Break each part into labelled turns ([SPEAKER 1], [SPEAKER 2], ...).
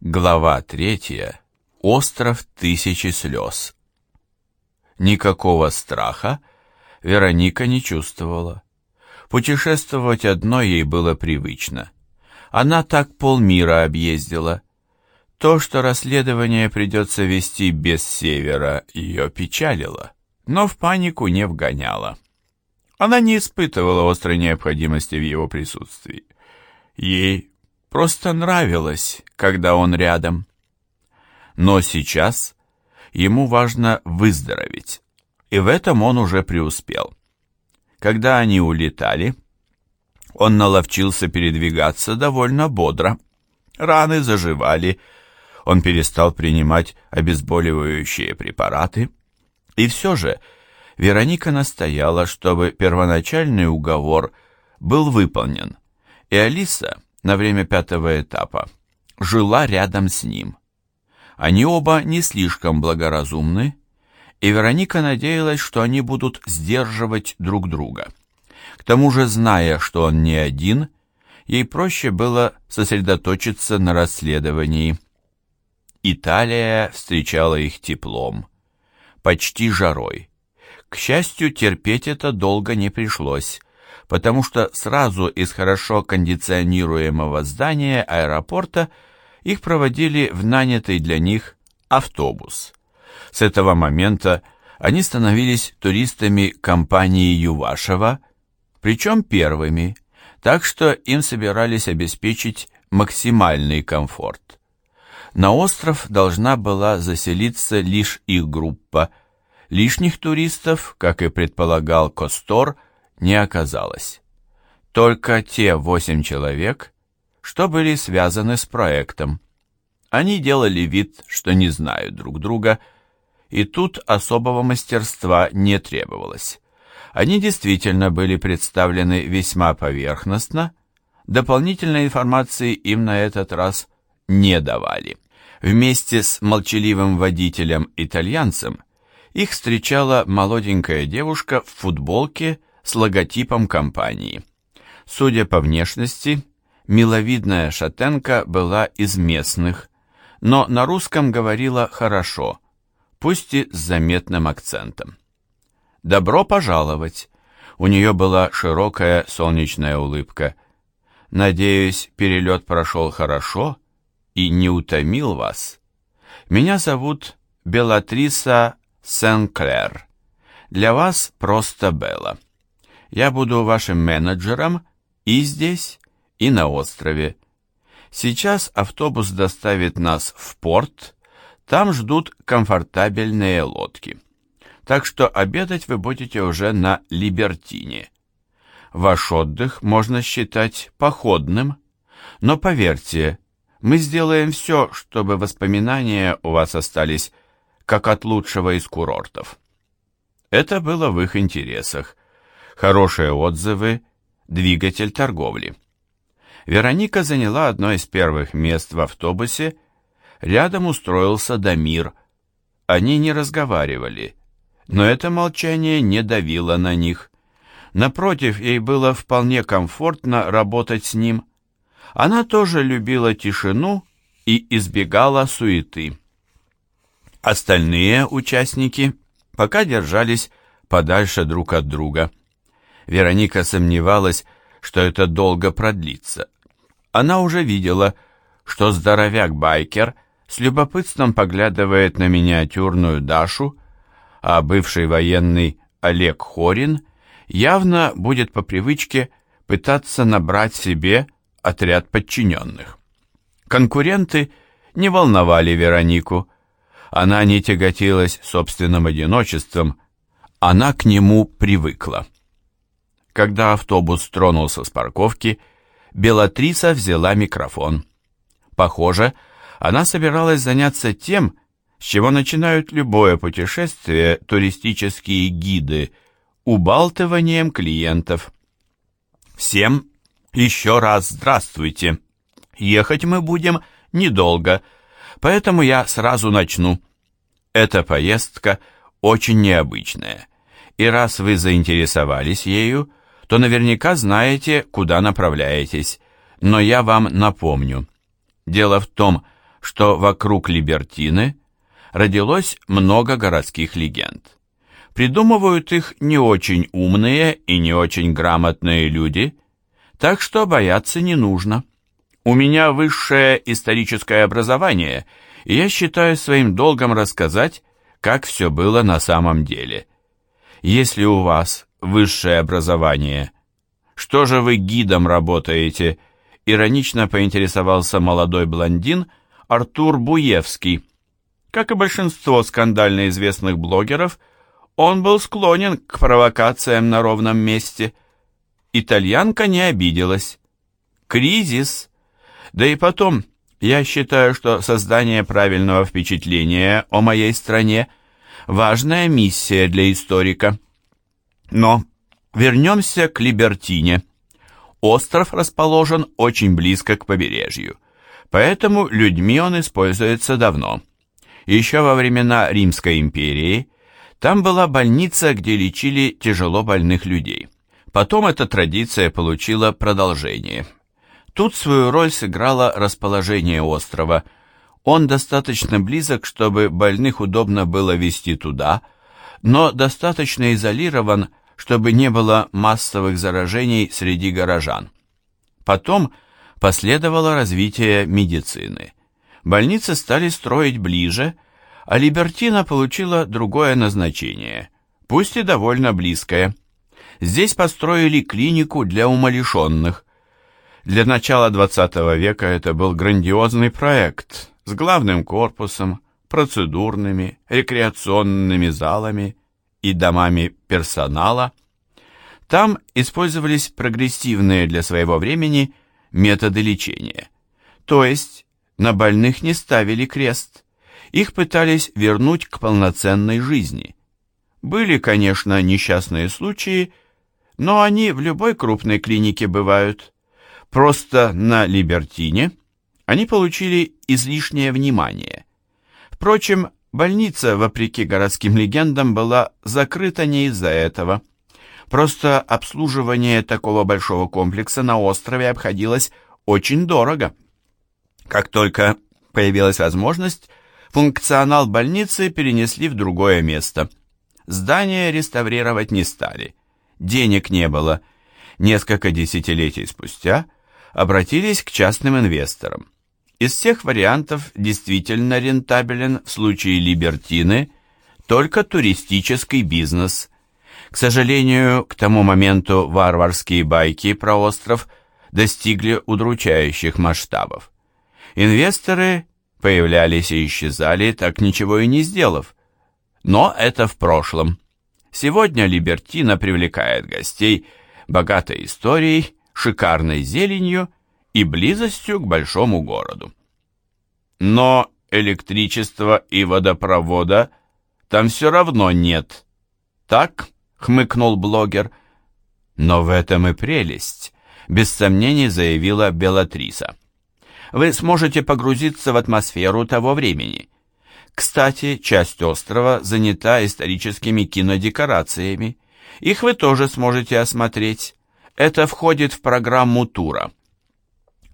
[SPEAKER 1] Глава третья. Остров тысячи слез. Никакого страха Вероника не чувствовала. Путешествовать одной ей было привычно. Она так полмира объездила. То, что расследование придется вести без севера, ее печалило, но в панику не вгоняло. Она не испытывала острой необходимости в его присутствии. Ей просто нравилось, когда он рядом. Но сейчас ему важно выздороветь, и в этом он уже преуспел. Когда они улетали, он наловчился передвигаться довольно бодро. Раны заживали, он перестал принимать обезболивающие препараты. И все же Вероника настояла, чтобы первоначальный уговор был выполнен, и Алиса на время пятого этапа жила рядом с ним. Они оба не слишком благоразумны, и Вероника надеялась, что они будут сдерживать друг друга. К тому же, зная, что он не один, ей проще было сосредоточиться на расследовании. Италия встречала их теплом, почти жарой. К счастью, терпеть это долго не пришлось потому что сразу из хорошо кондиционируемого здания аэропорта их проводили в нанятый для них автобус. С этого момента они становились туристами компании Ювашева, причем первыми, так что им собирались обеспечить максимальный комфорт. На остров должна была заселиться лишь их группа. Лишних туристов, как и предполагал Костор, не оказалось. Только те восемь человек, что были связаны с проектом. Они делали вид, что не знают друг друга, и тут особого мастерства не требовалось. Они действительно были представлены весьма поверхностно, дополнительной информации им на этот раз не давали. Вместе с молчаливым водителем-итальянцем их встречала молоденькая девушка в футболке с логотипом компании. Судя по внешности, миловидная шатенка была из местных, но на русском говорила хорошо, пусть и с заметным акцентом. «Добро пожаловать!» У нее была широкая солнечная улыбка. «Надеюсь, перелет прошел хорошо и не утомил вас. Меня зовут Белатриса Сен-Клер. Для вас просто Белла. Я буду вашим менеджером и здесь, и на острове. Сейчас автобус доставит нас в порт, там ждут комфортабельные лодки. Так что обедать вы будете уже на Либертине. Ваш отдых можно считать походным, но поверьте, мы сделаем все, чтобы воспоминания у вас остались как от лучшего из курортов. Это было в их интересах, хорошие отзывы, двигатель торговли. Вероника заняла одно из первых мест в автобусе, рядом устроился Дамир. Они не разговаривали, но это молчание не давило на них. Напротив, ей было вполне комфортно работать с ним. Она тоже любила тишину и избегала суеты. Остальные участники пока держались подальше друг от друга. Вероника сомневалась, что это долго продлится. Она уже видела, что здоровяк-байкер с любопытством поглядывает на миниатюрную Дашу, а бывший военный Олег Хорин явно будет по привычке пытаться набрать себе отряд подчиненных. Конкуренты не волновали Веронику. Она не тяготилась собственным одиночеством, она к нему привыкла. Когда автобус тронулся с парковки, Белатриса взяла микрофон. Похоже, она собиралась заняться тем, с чего начинают любое путешествие туристические гиды – убалтыванием клиентов. Всем еще раз здравствуйте. Ехать мы будем недолго, поэтому я сразу начну. Эта поездка очень необычная, и раз вы заинтересовались ею – то наверняка знаете, куда направляетесь, но я вам напомню. Дело в том, что вокруг Либертины родилось много городских легенд. Придумывают их не очень умные и не очень грамотные люди, так что бояться не нужно. У меня высшее историческое образование, и я считаю своим долгом рассказать, как все было на самом деле. Если у вас высшее образование, что же вы гидом работаете? Иронично поинтересовался молодой блондин Артур Буевский. Как и большинство скандально известных блогеров, он был склонен к провокациям на ровном месте. Итальянка не обиделась. Кризис. Да и потом, я считаю, что создание правильного впечатления о моей стране – важная миссия для историка. Но вернемся к Либертине. Остров расположен очень близко к побережью, поэтому людьми он используется давно. Еще во времена Римской империи там была больница, где лечили тяжело больных людей. Потом эта традиция получила продолжение – Тут свою роль сыграло расположение острова. Он достаточно близок, чтобы больных удобно было везти туда, но достаточно изолирован, чтобы не было массовых заражений среди горожан. Потом последовало развитие медицины. Больницы стали строить ближе, а Либертина получила другое назначение, пусть и довольно близкое. Здесь построили клинику для умалишенных, для начала XX века это был грандиозный проект с главным корпусом, процедурными, рекреационными залами и домами персонала. Там использовались прогрессивные для своего времени методы лечения. То есть на больных не ставили крест. Их пытались вернуть к полноценной жизни. Были, конечно, несчастные случаи, но они в любой крупной клинике бывают. Просто на Либертине они получили излишнее внимание. Впрочем, больница, вопреки городским легендам, была закрыта не из-за этого. Просто обслуживание такого большого комплекса на острове обходилось очень дорого. Как только появилась возможность, функционал больницы перенесли в другое место. Здание реставрировать не стали. Денег не было. Несколько десятилетий спустя обратились к частным инвесторам. Из всех вариантов действительно рентабелен в случае Либертины только туристический бизнес. К сожалению, к тому моменту варварские байки про остров достигли удручающих масштабов. Инвесторы появлялись и исчезали, так ничего и не сделав. Но это в прошлом. Сегодня Либертина привлекает гостей богатой историей, шикарной зеленью и близостью к большому городу. Но электричества и водопровода там все равно нет. Так, хмыкнул блогер. Но в этом и прелесть, без сомнений заявила Белатриса. Вы сможете погрузиться в атмосферу того времени. Кстати, часть острова занята историческими кинодекорациями. Их вы тоже сможете осмотреть. Это входит в программу тура.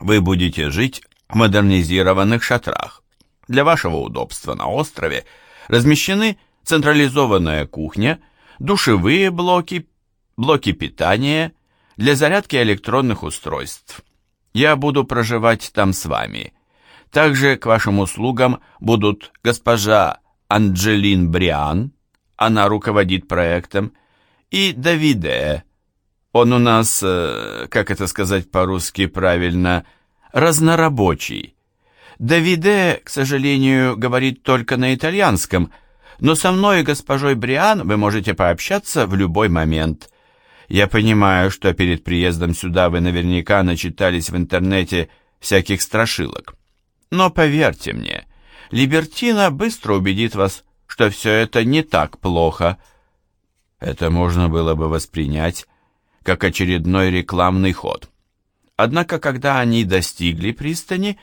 [SPEAKER 1] Вы будете жить в модернизированных шатрах. Для вашего удобства на острове размещены централизованная кухня, душевые блоки, блоки питания для зарядки электронных устройств. Я буду проживать там с вами. Также к вашим услугам будут госпожа Анджелин Бриан, она руководит проектом, и Давиде, он у нас, э, как это сказать по-русски правильно, разнорабочий. Давиде, к сожалению, говорит только на итальянском, но со мной и госпожой Бриан вы можете пообщаться в любой момент. Я понимаю, что перед приездом сюда вы наверняка начитались в интернете всяких страшилок. Но поверьте мне, Либертина быстро убедит вас, что все это не так плохо. Это можно было бы воспринять как очередной рекламный ход. Однако, когда они достигли пристани,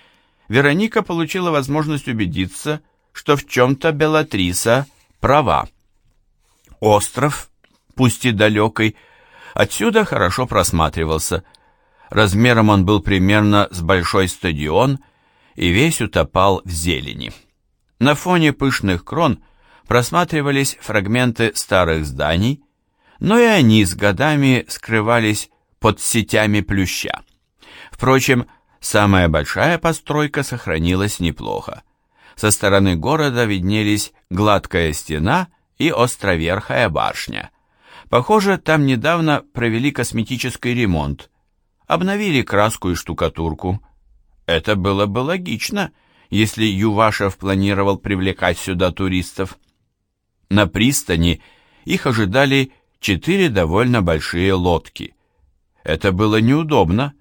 [SPEAKER 1] Вероника получила возможность убедиться, что в чем-то Белатриса права. Остров, пусть и далекий, отсюда хорошо просматривался. Размером он был примерно с большой стадион и весь утопал в зелени. На фоне пышных крон просматривались фрагменты старых зданий, но и они с годами скрывались под сетями плюща. Впрочем, самая большая постройка сохранилась неплохо. Со стороны города виднелись гладкая стена и островерхая башня. Похоже, там недавно провели косметический ремонт, обновили краску и штукатурку. Это было бы логично, если Ювашев планировал привлекать сюда туристов. На пристани их ожидали четыре довольно большие лодки. Это было неудобно,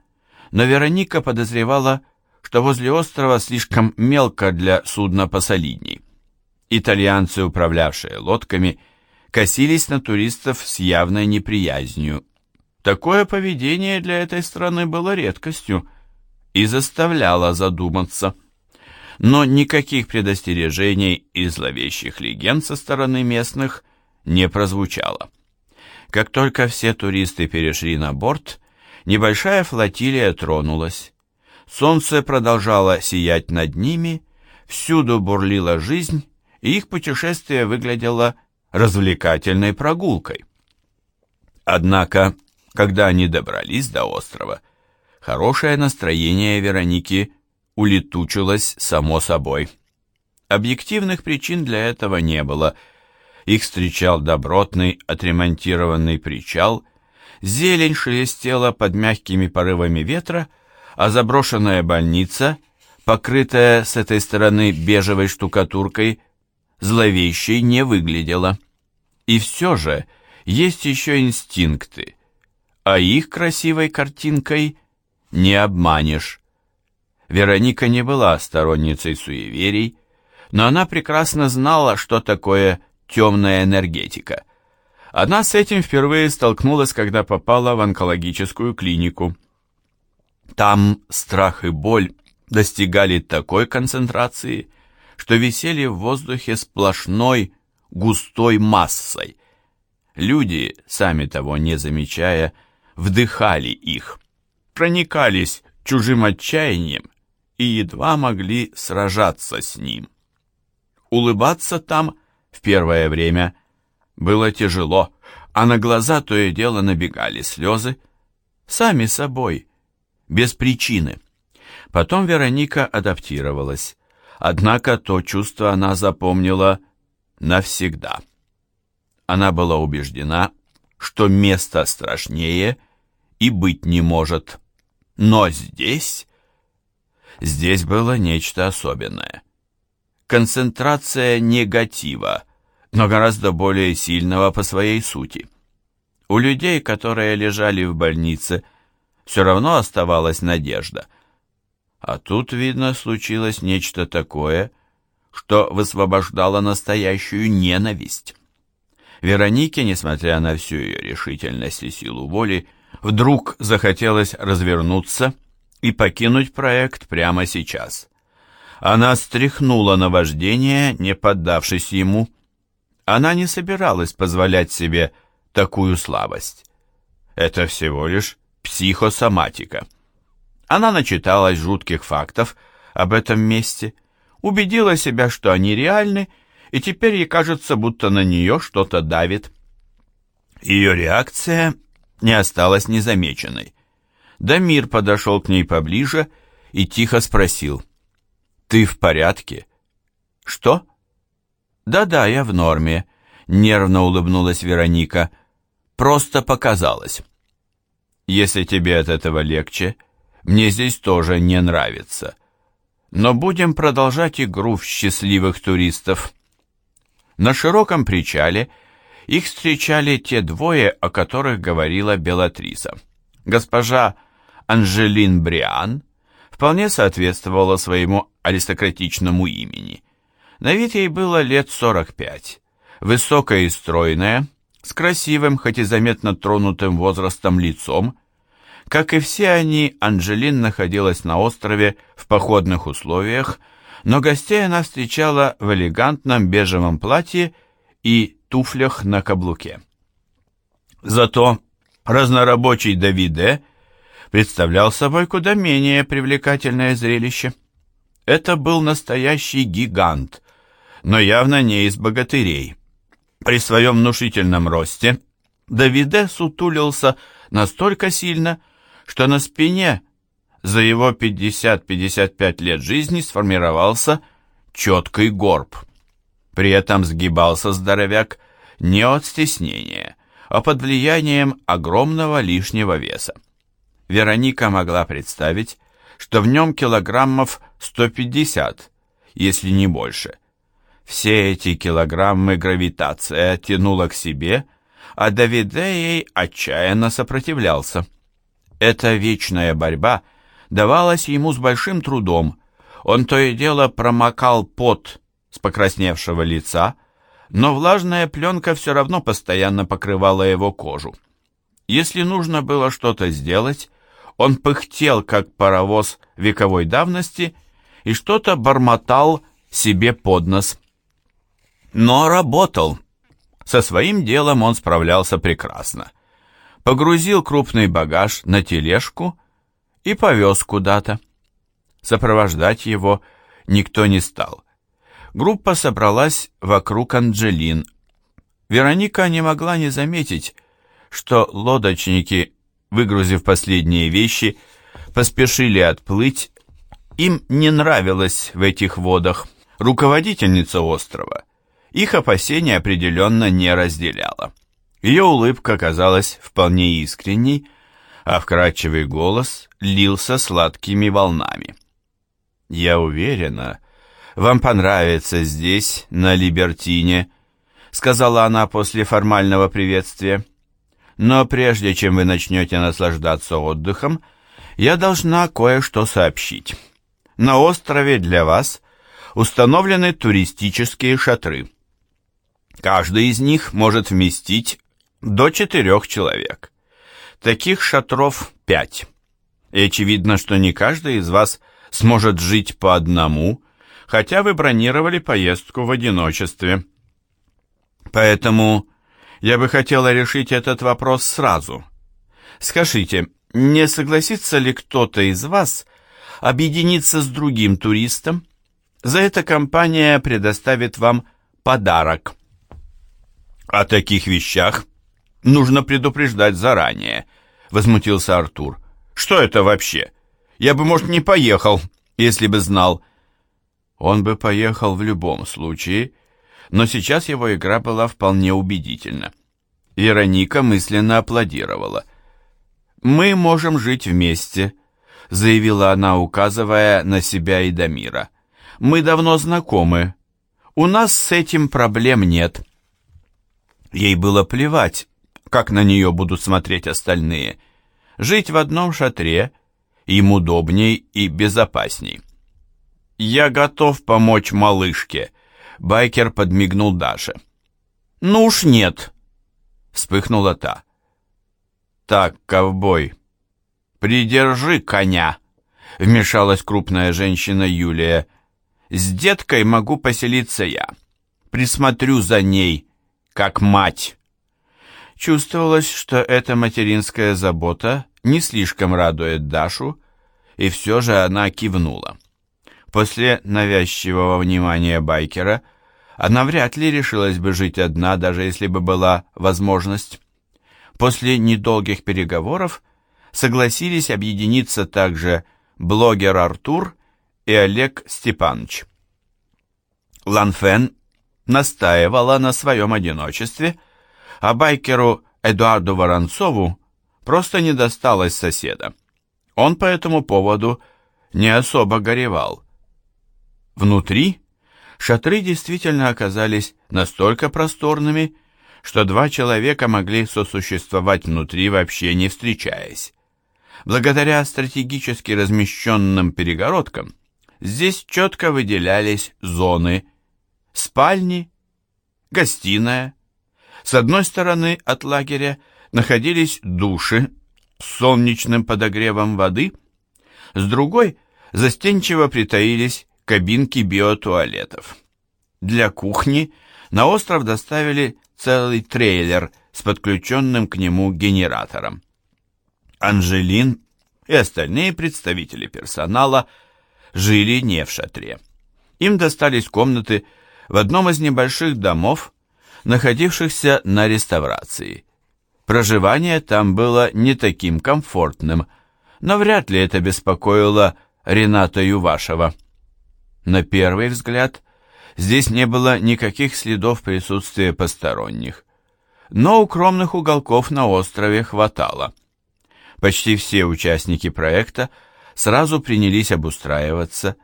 [SPEAKER 1] но Вероника подозревала, что возле острова слишком мелко для судна посолидней. Итальянцы, управлявшие лодками, косились на туристов с явной неприязнью. Такое поведение для этой страны было редкостью и заставляло задуматься. Но никаких предостережений и зловещих легенд со стороны местных не прозвучало. Как только все туристы перешли на борт, небольшая флотилия тронулась. Солнце продолжало сиять над ними, всюду бурлила жизнь, и их путешествие выглядело развлекательной прогулкой. Однако, когда они добрались до острова, хорошее настроение Вероники улетучилось само собой. Объективных причин для этого не было – их встречал добротный отремонтированный причал, зелень шелестела под мягкими порывами ветра, а заброшенная больница, покрытая с этой стороны бежевой штукатуркой, зловещей не выглядела. И все же есть еще инстинкты, а их красивой картинкой не обманешь. Вероника не была сторонницей суеверий, но она прекрасно знала, что такое темная энергетика. Она с этим впервые столкнулась, когда попала в онкологическую клинику. Там страх и боль достигали такой концентрации, что висели в воздухе сплошной густой массой. Люди, сами того не замечая, вдыхали их, проникались чужим отчаянием и едва могли сражаться с ним. Улыбаться там – в первое время было тяжело, а на глаза то и дело набегали слезы, сами собой, без причины. Потом Вероника адаптировалась, однако то чувство она запомнила навсегда. Она была убеждена, что место страшнее и быть не может. Но здесь... Здесь было нечто особенное концентрация негатива, но гораздо более сильного по своей сути. У людей, которые лежали в больнице, все равно оставалась надежда. А тут, видно, случилось нечто такое, что высвобождало настоящую ненависть. Веронике, несмотря на всю ее решительность и силу воли, вдруг захотелось развернуться и покинуть проект прямо сейчас. Она стряхнула наваждение, не поддавшись ему. Она не собиралась позволять себе такую слабость. Это всего лишь психосоматика. Она начиталась жутких фактов об этом месте, убедила себя, что они реальны, и теперь ей кажется, будто на нее что-то давит. Ее реакция не осталась незамеченной. Дамир подошел к ней поближе и тихо спросил — «Ты в порядке?» «Что?» «Да-да, я в норме», — нервно улыбнулась Вероника. «Просто показалось». «Если тебе от этого легче, мне здесь тоже не нравится. Но будем продолжать игру в счастливых туристов». На широком причале их встречали те двое, о которых говорила Белатриса. Госпожа Анжелин Бриан вполне соответствовала своему аристократичному имени. На вид ей было лет 45. Высокая и стройная, с красивым, хоть и заметно тронутым возрастом лицом. Как и все они, Анжелин находилась на острове в походных условиях, но гостей она встречала в элегантном бежевом платье и туфлях на каблуке. Зато разнорабочий Давиде представлял собой куда менее привлекательное зрелище. Это был настоящий гигант, но явно не из богатырей. При своем внушительном росте Давиде сутулился настолько сильно, что на спине за его 50-55 лет жизни сформировался четкий горб. При этом сгибался здоровяк не от стеснения, а под влиянием огромного лишнего веса. Вероника могла представить, что в нем килограммов 150, если не больше. Все эти килограммы гравитация тянула к себе, а Давиде ей отчаянно сопротивлялся. Эта вечная борьба давалась ему с большим трудом. Он то и дело промокал пот с покрасневшего лица, но влажная пленка все равно постоянно покрывала его кожу. Если нужно было что-то сделать, он пыхтел, как паровоз вековой давности, и что-то бормотал себе под нос. Но работал. Со своим делом он справлялся прекрасно. Погрузил крупный багаж на тележку и повез куда-то. Сопровождать его никто не стал. Группа собралась вокруг Анджелин. Вероника не могла не заметить, что лодочники выгрузив последние вещи, поспешили отплыть. Им не нравилось в этих водах. Руководительница острова их опасения определенно не разделяла. Ее улыбка казалась вполне искренней, а вкрадчивый голос лился сладкими волнами. «Я уверена, вам понравится здесь, на Либертине», сказала она после формального приветствия. Но прежде чем вы начнете наслаждаться отдыхом, я должна кое-что сообщить. На острове для вас установлены туристические шатры. Каждый из них может вместить до четырех человек. Таких шатров пять. И очевидно, что не каждый из вас сможет жить по одному, хотя вы бронировали поездку в одиночестве. Поэтому я бы хотела решить этот вопрос сразу. Скажите, не согласится ли кто-то из вас объединиться с другим туристом? За это компания предоставит вам подарок. О таких вещах нужно предупреждать заранее, возмутился Артур. Что это вообще? Я бы, может, не поехал, если бы знал. Он бы поехал в любом случае, но сейчас его игра была вполне убедительна. Вероника мысленно аплодировала. «Мы можем жить вместе», — заявила она, указывая на себя и Дамира. «Мы давно знакомы. У нас с этим проблем нет». Ей было плевать, как на нее будут смотреть остальные. Жить в одном шатре им удобней и безопасней. «Я готов помочь малышке», Байкер подмигнул Даше. «Ну уж нет!» Вспыхнула та. «Так, ковбой, придержи коня!» Вмешалась крупная женщина Юлия. «С деткой могу поселиться я. Присмотрю за ней, как мать». Чувствовалось, что эта материнская забота не слишком радует Дашу, и все же она кивнула. После навязчивого внимания байкера она вряд ли решилась бы жить одна, даже если бы была возможность. После недолгих переговоров согласились объединиться также блогер Артур и Олег Степанович. Ланфен настаивала на своем одиночестве, а байкеру Эдуарду Воронцову просто не досталось соседа. Он по этому поводу не особо горевал. Внутри шатры действительно оказались настолько просторными, что два человека могли сосуществовать внутри, вообще не встречаясь. Благодаря стратегически размещенным перегородкам здесь четко выделялись зоны спальни, гостиная. С одной стороны от лагеря находились души с солнечным подогревом воды, с другой застенчиво притаились кабинки биотуалетов. Для кухни на остров доставили целый трейлер с подключенным к нему генератором. Анжелин и остальные представители персонала жили не в шатре. Им достались комнаты в одном из небольших домов, находившихся на реставрации. Проживание там было не таким комфортным, но вряд ли это беспокоило Рената Ювашева. На первый взгляд, здесь не было никаких следов присутствия посторонних, но укромных уголков на острове хватало. Почти все участники проекта сразу принялись обустраиваться,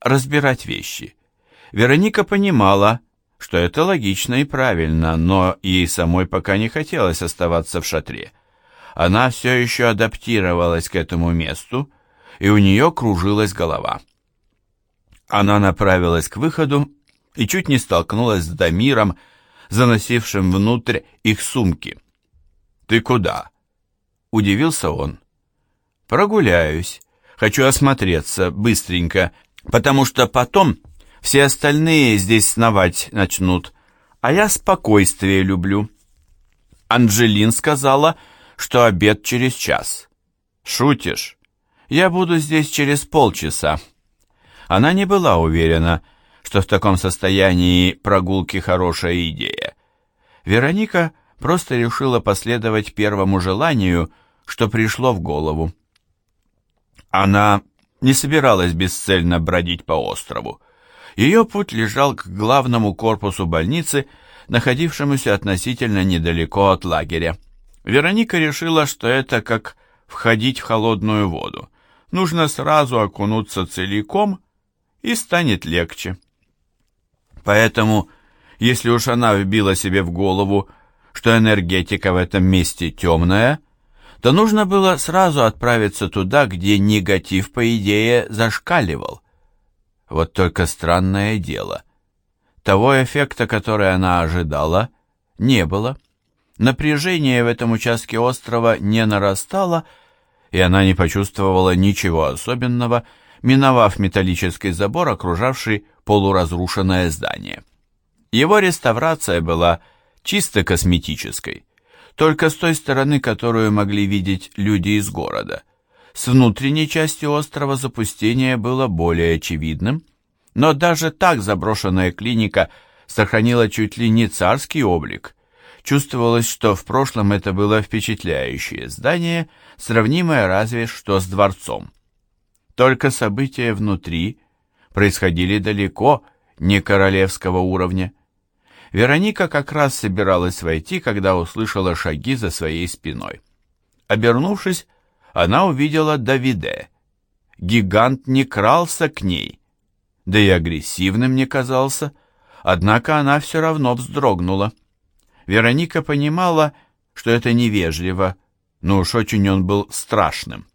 [SPEAKER 1] разбирать вещи. Вероника понимала, что это логично и правильно, но ей самой пока не хотелось оставаться в шатре. Она все еще адаптировалась к этому месту, и у нее кружилась голова. Она направилась к выходу и чуть не столкнулась с Дамиром, заносившим внутрь их сумки. «Ты куда?» — удивился он. «Прогуляюсь. Хочу осмотреться быстренько, потому что потом все остальные здесь сновать начнут, а я спокойствие люблю». Анджелин сказала, что обед через час. «Шутишь? Я буду здесь через полчаса». Она не была уверена, что в таком состоянии прогулки хорошая идея. Вероника просто решила последовать первому желанию, что пришло в голову. Она не собиралась бесцельно бродить по острову. Ее путь лежал к главному корпусу больницы, находившемуся относительно недалеко от лагеря. Вероника решила, что это как входить в холодную воду. Нужно сразу окунуться целиком, и станет легче. Поэтому, если уж она вбила себе в голову, что энергетика в этом месте темная, то нужно было сразу отправиться туда, где негатив, по идее, зашкаливал. Вот только странное дело. Того эффекта, который она ожидала, не было. Напряжение в этом участке острова не нарастало, и она не почувствовала ничего особенного, миновав металлический забор, окружавший полуразрушенное здание. Его реставрация была чисто косметической, только с той стороны, которую могли видеть люди из города. С внутренней части острова запустение было более очевидным, но даже так заброшенная клиника сохранила чуть ли не царский облик. Чувствовалось, что в прошлом это было впечатляющее здание, сравнимое разве что с дворцом. Только события внутри происходили далеко не королевского уровня. Вероника как раз собиралась войти, когда услышала шаги за своей спиной. Обернувшись, она увидела Давиде. Гигант не крался к ней, да и агрессивным не казался, однако она все равно вздрогнула. Вероника понимала, что это невежливо, но уж очень он был страшным.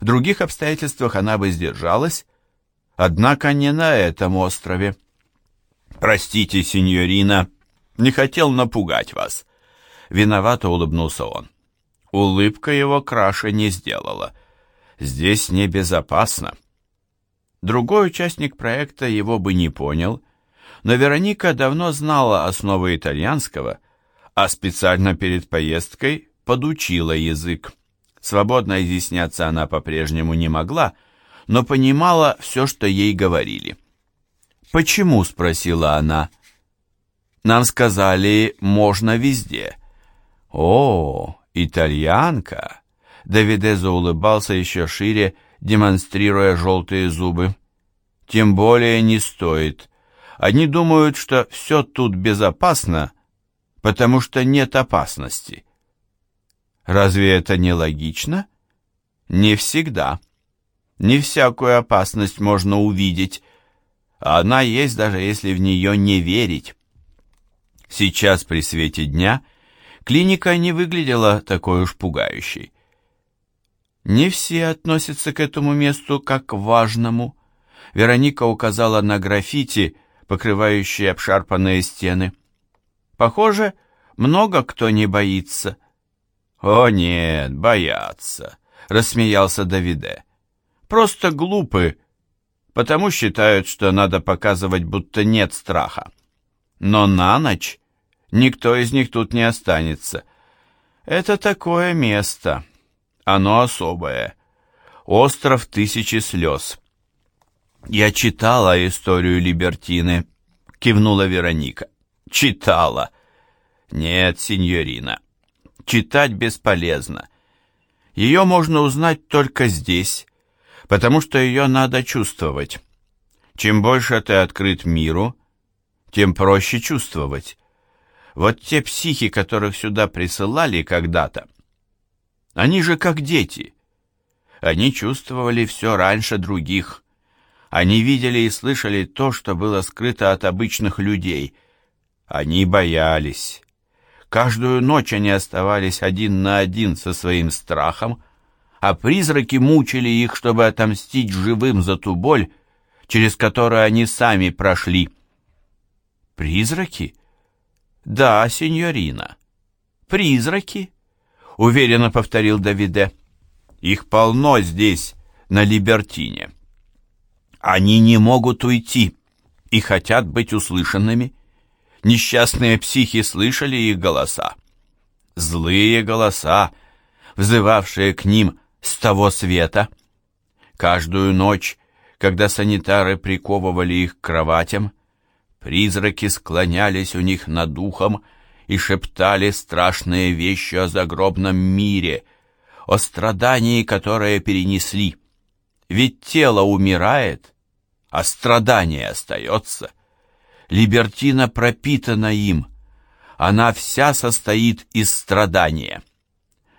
[SPEAKER 1] В других обстоятельствах она бы сдержалась, однако не на этом острове. «Простите, сеньорина, не хотел напугать вас». Виновато улыбнулся он. Улыбка его краше не сделала. «Здесь небезопасно». Другой участник проекта его бы не понял, но Вероника давно знала основы итальянского, а специально перед поездкой подучила язык. Свободно изъясняться она по-прежнему не могла, но понимала все, что ей говорили. «Почему?» — спросила она. «Нам сказали, можно везде». «О, итальянка!» Давиде заулыбался еще шире, демонстрируя желтые зубы. «Тем более не стоит. Они думают, что все тут безопасно, потому что нет опасности». Разве это не логично? Не всегда. Не всякую опасность можно увидеть, а она есть, даже если в нее не верить. Сейчас при свете дня клиника не выглядела такой уж пугающей. Не все относятся к этому месту как к важному. Вероника указала на граффити, покрывающие обшарпанные стены. Похоже, много кто не боится. «О нет, боятся», — рассмеялся Давиде. «Просто глупы, потому считают, что надо показывать, будто нет страха. Но на ночь никто из них тут не останется. Это такое место. Оно особое. Остров тысячи слез. «Я читала историю Либертины», — кивнула Вероника. «Читала». «Нет, сеньорина, читать бесполезно. Ее можно узнать только здесь, потому что ее надо чувствовать. Чем больше ты открыт миру, тем проще чувствовать. Вот те психи, которых сюда присылали когда-то, они же как дети. Они чувствовали все раньше других. Они видели и слышали то, что было скрыто от обычных людей. Они боялись. Каждую ночь они оставались один на один со своим страхом, а призраки мучили их, чтобы отомстить живым за ту боль, через которую они сами прошли. Призраки? Да, сеньорина. Призраки? Уверенно повторил Давиде. Их полно здесь, на Либертине. Они не могут уйти и хотят быть услышанными. Несчастные психи слышали их голоса. Злые голоса, взывавшие к ним с того света. Каждую ночь, когда санитары приковывали их к кроватям, призраки склонялись у них над духом и шептали страшные вещи о загробном мире, о страдании, которое перенесли. Ведь тело умирает, а страдание остается. Либертина пропитана им, она вся состоит из страдания.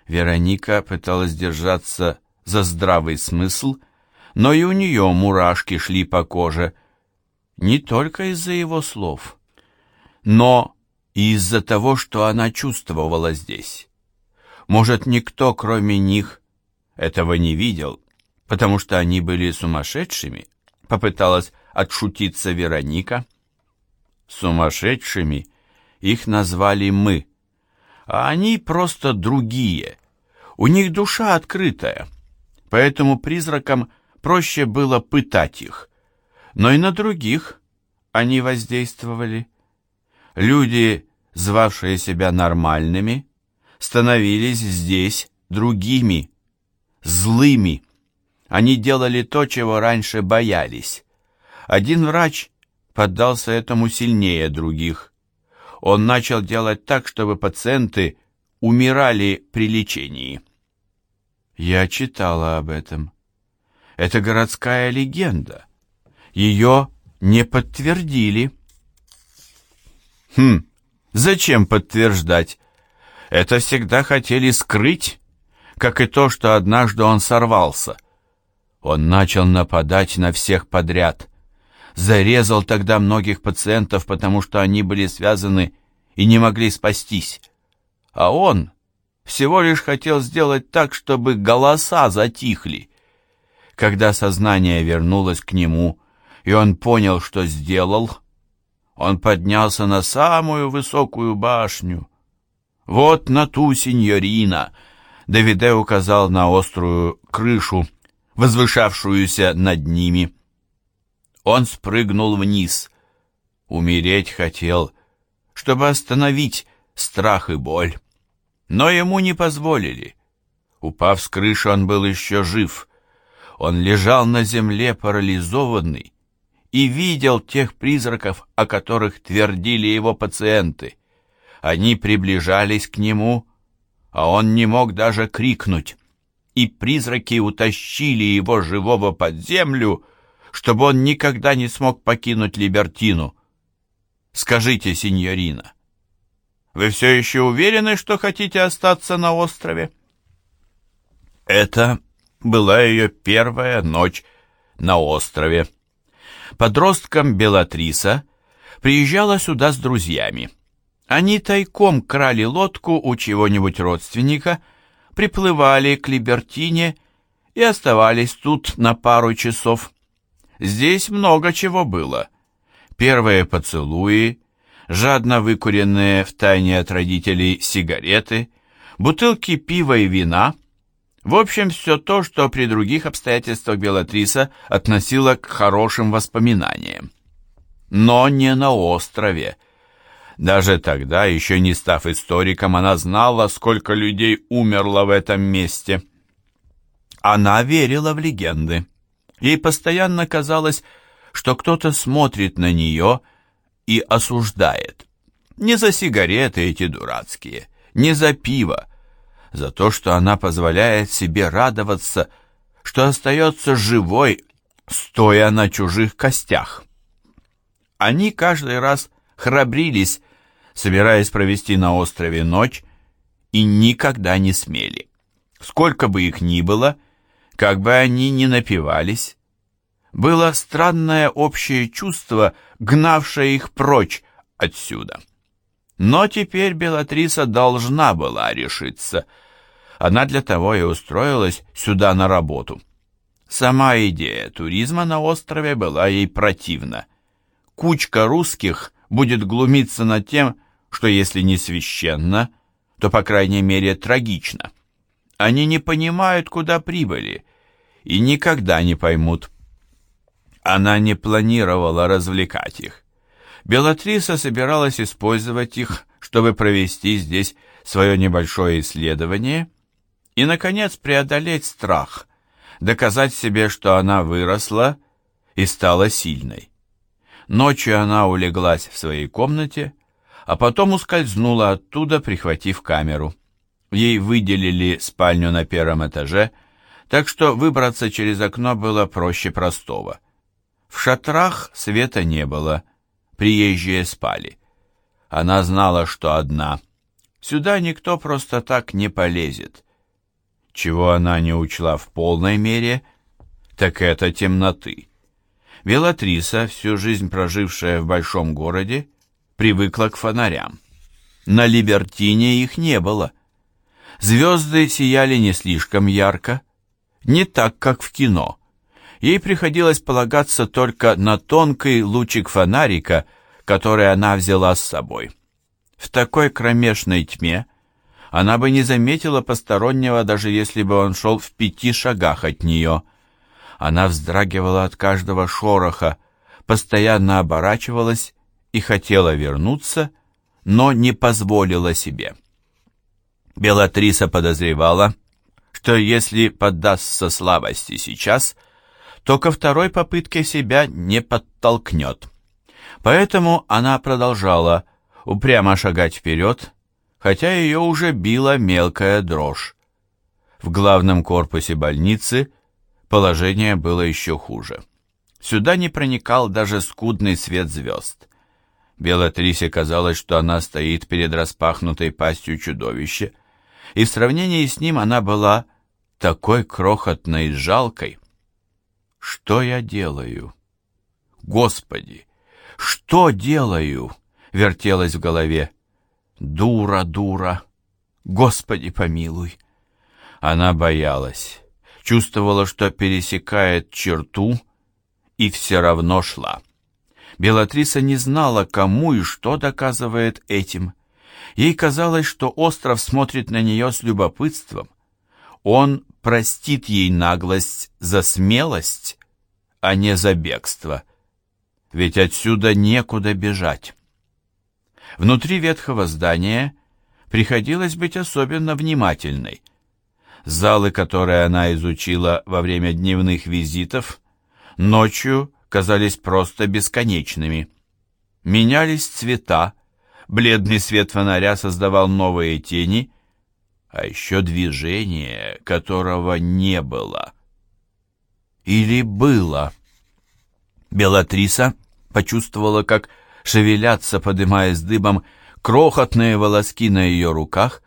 [SPEAKER 1] Вероника пыталась держаться за здравый смысл, но и у нее мурашки шли по коже, не только из-за его слов, но и из-за того, что она чувствовала здесь. Может, никто, кроме них, этого не видел, потому что они были сумасшедшими, попыталась отшутиться Вероника. Сумасшедшими их назвали мы, а они просто другие. У них душа открытая, поэтому призракам проще было пытать их. Но и на других они воздействовали. Люди, звавшие себя нормальными, становились здесь другими, злыми. Они делали то, чего раньше боялись. Один врач поддался этому сильнее других. Он начал делать так, чтобы пациенты умирали при лечении. Я читала об этом. Это городская легенда. Ее не подтвердили. Хм, зачем подтверждать? Это всегда хотели скрыть, как и то, что однажды он сорвался. Он начал нападать на всех подряд. Зарезал тогда многих пациентов, потому что они были связаны и не могли спастись. А он всего лишь хотел сделать так, чтобы голоса затихли. Когда сознание вернулось к нему, и он понял, что сделал, он поднялся на самую высокую башню, «Вот на ту, сеньорина!» Давиде указал на острую крышу, возвышавшуюся над ними. Он спрыгнул вниз. Умереть хотел, чтобы остановить страх и боль. Но ему не позволили. Упав с крыши, он был еще жив. Он лежал на земле парализованный и видел тех призраков, о которых твердили его пациенты. Они приближались к нему, а он не мог даже крикнуть, и призраки утащили его живого под землю, чтобы он никогда не смог покинуть Либертину. Скажите, сеньорина, вы все еще уверены, что хотите остаться на острове? Это была ее первая ночь на острове. Подростком Белатриса приезжала сюда с друзьями. Они тайком крали лодку у чего-нибудь родственника, приплывали к Либертине и оставались тут на пару часов. Здесь много чего было. Первые поцелуи, жадно выкуренные в тайне от родителей сигареты, бутылки пива и вина. В общем, все то, что при других обстоятельствах Белатриса относила к хорошим воспоминаниям. Но не на острове, даже тогда, еще не став историком, она знала, сколько людей умерло в этом месте. Она верила в легенды. Ей постоянно казалось, что кто-то смотрит на нее и осуждает. Не за сигареты эти дурацкие, не за пиво, за то, что она позволяет себе радоваться, что остается живой, стоя на чужих костях. Они каждый раз храбрились, собираясь провести на острове ночь, и никогда не смели. Сколько бы их ни было, как бы они ни напивались, было странное общее чувство, гнавшее их прочь отсюда. Но теперь Белатриса должна была решиться. Она для того и устроилась сюда на работу. Сама идея туризма на острове была ей противна. Кучка русских будет глумиться над тем, что если не священно, то, по крайней мере, трагично. Они не понимают, куда прибыли, и никогда не поймут. Она не планировала развлекать их. Белатриса собиралась использовать их, чтобы провести здесь свое небольшое исследование и, наконец, преодолеть страх, доказать себе, что она выросла и стала сильной. Ночью она улеглась в своей комнате, а потом ускользнула оттуда, прихватив камеру. Ей выделили спальню на первом этаже, так что выбраться через окно было проще простого. В шатрах света не было — приезжие спали. Она знала, что одна. Сюда никто просто так не полезет. Чего она не учла в полной мере, так это темноты. Белатриса, всю жизнь прожившая в большом городе, привыкла к фонарям. На Либертине их не было. Звезды сияли не слишком ярко, не так, как в кино — ей приходилось полагаться только на тонкий лучик фонарика, который она взяла с собой. В такой кромешной тьме она бы не заметила постороннего, даже если бы он шел в пяти шагах от нее. Она вздрагивала от каждого шороха, постоянно оборачивалась и хотела вернуться, но не позволила себе. Белатриса подозревала, что если поддастся слабости сейчас – то ко второй попытке себя не подтолкнет. Поэтому она продолжала упрямо шагать вперед, хотя ее уже била мелкая дрожь. В главном корпусе больницы положение было еще хуже. Сюда не проникал даже скудный свет звезд. Белатрисе казалось, что она стоит перед распахнутой пастью чудовища, и в сравнении с ним она была такой крохотной и жалкой. Что я делаю? Господи, что делаю? Вертелось в голове. Дура, дура. Господи, помилуй. Она боялась, чувствовала, что пересекает черту, и все равно шла. Белатриса не знала, кому и что доказывает этим. Ей казалось, что остров смотрит на нее с любопытством. Он простит ей наглость за смелость, а не за бегство. Ведь отсюда некуда бежать. Внутри ветхого здания приходилось быть особенно внимательной. Залы, которые она изучила во время дневных визитов, ночью казались просто бесконечными. Менялись цвета, бледный свет фонаря создавал новые тени, а еще движение, которого не было. Или было? Белатриса почувствовала, как шевелятся, подымаясь дыбом, крохотные волоски на ее руках,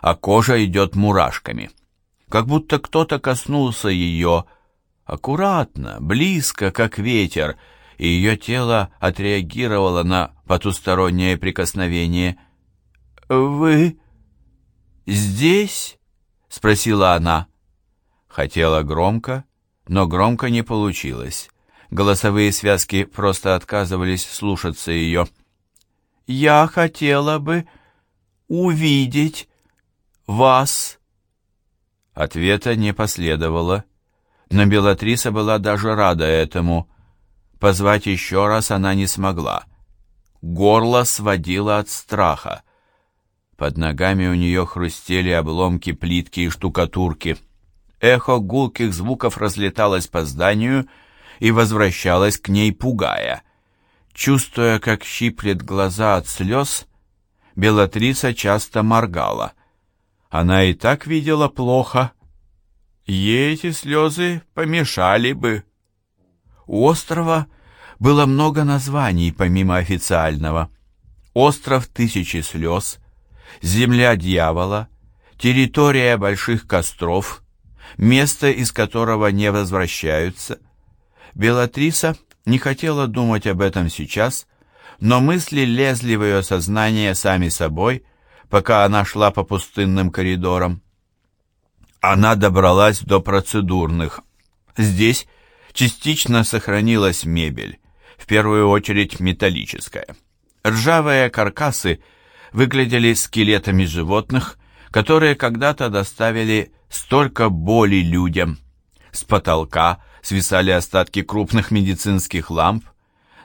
[SPEAKER 1] а кожа идет мурашками. Как будто кто-то коснулся ее аккуратно, близко, как ветер, и ее тело отреагировало на потустороннее прикосновение. «Вы здесь?» — спросила она. Хотела громко, но громко не получилось. Голосовые связки просто отказывались слушаться ее. «Я хотела бы увидеть вас». Ответа не последовало, но Белатриса была даже рада этому. Позвать еще раз она не смогла. Горло сводило от страха. Под ногами у нее хрустели обломки плитки и штукатурки. Эхо гулких звуков разлеталось по зданию и возвращалось к ней, пугая. Чувствуя, как щиплет глаза от слез, Белатриса часто моргала. Она и так видела плохо. Ей эти слезы помешали бы. У острова было много названий, помимо официального. Остров Тысячи Слез, Земля Дьявола, Территория Больших Костров, место, из которого не возвращаются. Белатриса не хотела думать об этом сейчас, но мысли лезли в ее сознание сами собой, пока она шла по пустынным коридорам. Она добралась до процедурных. Здесь частично сохранилась мебель, в первую очередь металлическая. Ржавые каркасы выглядели скелетами животных, которые когда-то доставили столько боли людям. С потолка свисали остатки крупных медицинских ламп,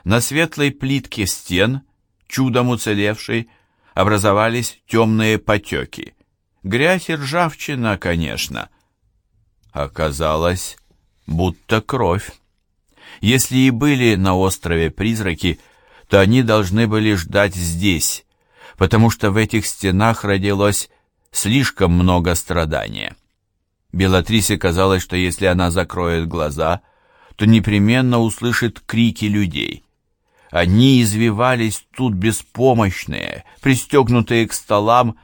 [SPEAKER 1] на светлой плитке стен, чудом уцелевшей, образовались темные потеки. Грязь и ржавчина, конечно. Оказалось, будто кровь. Если и были на острове призраки, то они должны были ждать здесь, потому что в этих стенах родилось слишком много страдания. Белатрисе казалось, что если она закроет глаза, то непременно услышит крики людей. Они извивались тут беспомощные, пристегнутые к столам,